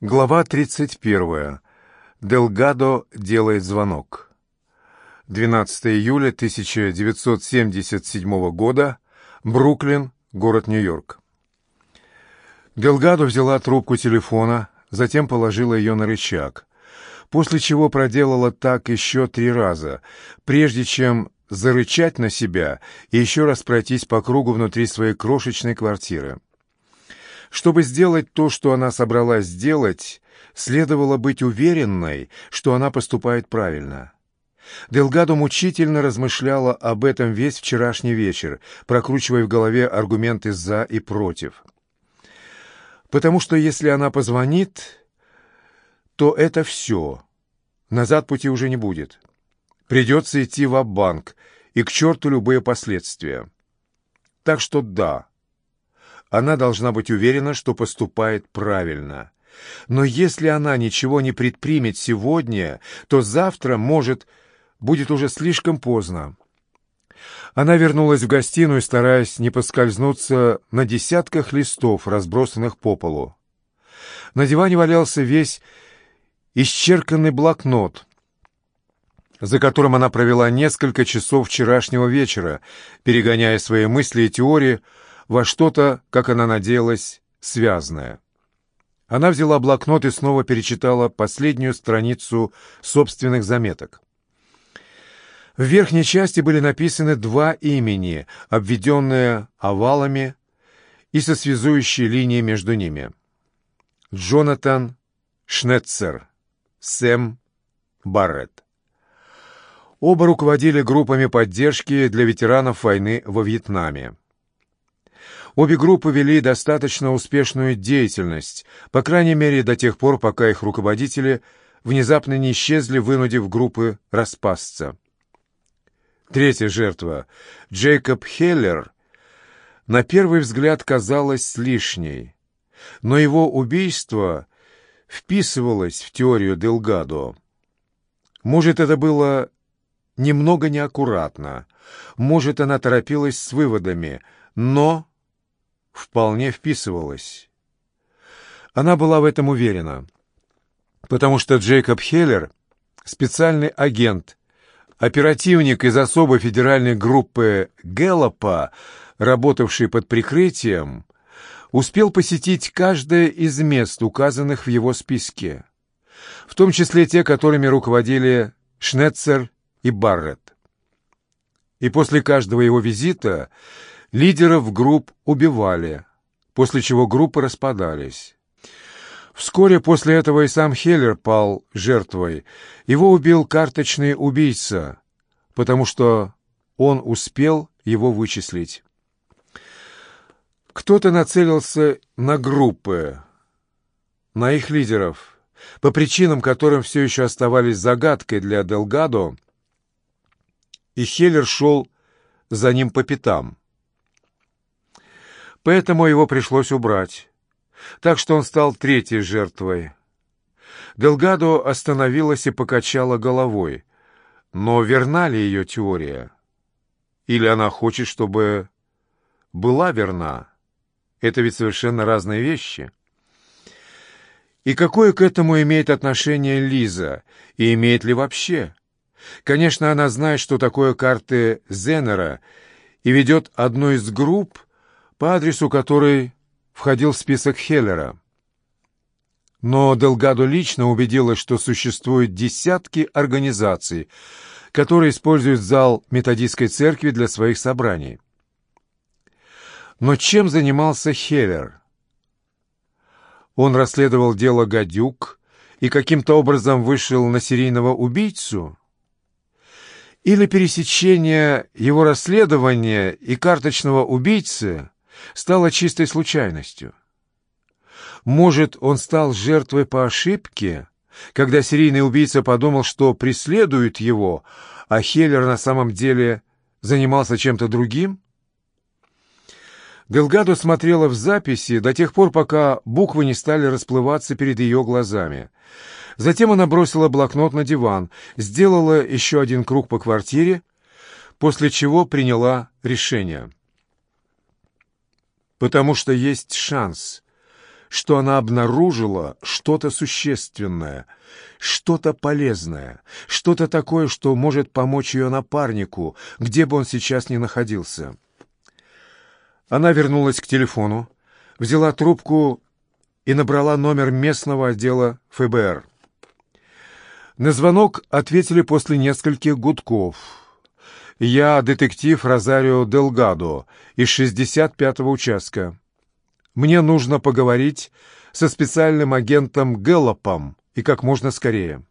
Глава 31. Делгадо делает звонок. 12 июля 1977 года. Бруклин, город Нью-Йорк. Делгадо взяла трубку телефона, затем положила ее на рычаг, после чего проделала так еще три раза, прежде чем зарычать на себя и еще раз пройтись по кругу внутри своей крошечной квартиры. Чтобы сделать то, что она собралась сделать, следовало быть уверенной, что она поступает правильно. Делгадо мучительно размышляла об этом весь вчерашний вечер, прокручивая в голове аргументы «за» и «против». Потому что если она позвонит, то это все. Назад пути уже не будет. Придется идти в банк и к черту любые последствия. Так что да, она должна быть уверена, что поступает правильно. Но если она ничего не предпримет сегодня, то завтра, может, будет уже слишком поздно. Она вернулась в гостиную, стараясь не поскользнуться на десятках листов, разбросанных по полу. На диване валялся весь исчерканный блокнот, за которым она провела несколько часов вчерашнего вечера, перегоняя свои мысли и теории, во что-то, как она надеялась, связанное. Она взяла блокнот и снова перечитала последнюю страницу собственных заметок. В верхней части были написаны два имени, обведенные овалами и со связующей линией между ними. Джонатан Шнетцер, Сэм Барретт. Оба руководили группами поддержки для ветеранов войны во Вьетнаме. Обе группы вели достаточно успешную деятельность, по крайней мере до тех пор, пока их руководители внезапно не исчезли, вынудив группы распасться. Третья жертва, Джейкоб Хеллер, на первый взгляд казалась лишней, но его убийство вписывалось в теорию Делгадо. Может, это было немного неаккуратно, может, она торопилась с выводами, но вполне вписывалась. Она была в этом уверена, потому что Джейкоб Хеллер — специальный агент, оперативник из особой федеральной группы Гэллопа, работавший под прикрытием, успел посетить каждое из мест, указанных в его списке, в том числе те, которыми руководили Шнетцер и Барретт. И после каждого его визита Лидеров групп убивали, после чего группы распадались. Вскоре после этого и сам Хеллер пал жертвой. Его убил карточный убийца, потому что он успел его вычислить. Кто-то нацелился на группы, на их лидеров, по причинам, которым все еще оставались загадкой для Делгадо, и Хеллер шел за ним по пятам поэтому его пришлось убрать. Так что он стал третьей жертвой. Делгадо остановилась и покачала головой. Но верна ли ее теория? Или она хочет, чтобы была верна? Это ведь совершенно разные вещи. И какое к этому имеет отношение Лиза? И имеет ли вообще? Конечно, она знает, что такое карты Зенера, и ведет одну из групп, по адресу, который входил в список Хеллера. Но Делгадо лично убедилась, что существуют десятки организаций, которые используют зал методистской церкви для своих собраний. Но чем занимался Хеллер? Он расследовал дело «Гадюк» и каким-то образом вышел на серийного убийцу? Или пересечение его расследования и карточного убийцы стало чистой случайностью. Может, он стал жертвой по ошибке, когда серийный убийца подумал, что преследует его, а Хеллер на самом деле занимался чем-то другим? Делгадо смотрела в записи до тех пор, пока буквы не стали расплываться перед ее глазами. Затем она бросила блокнот на диван, сделала еще один круг по квартире, после чего приняла решение потому что есть шанс, что она обнаружила что-то существенное, что-то полезное, что-то такое, что может помочь ее напарнику, где бы он сейчас ни находился. Она вернулась к телефону, взяла трубку и набрала номер местного отдела ФБР. На звонок ответили после нескольких гудков. «Я детектив Розарио Делгадо из 65-го участка. Мне нужно поговорить со специальным агентом Гэллопом и как можно скорее».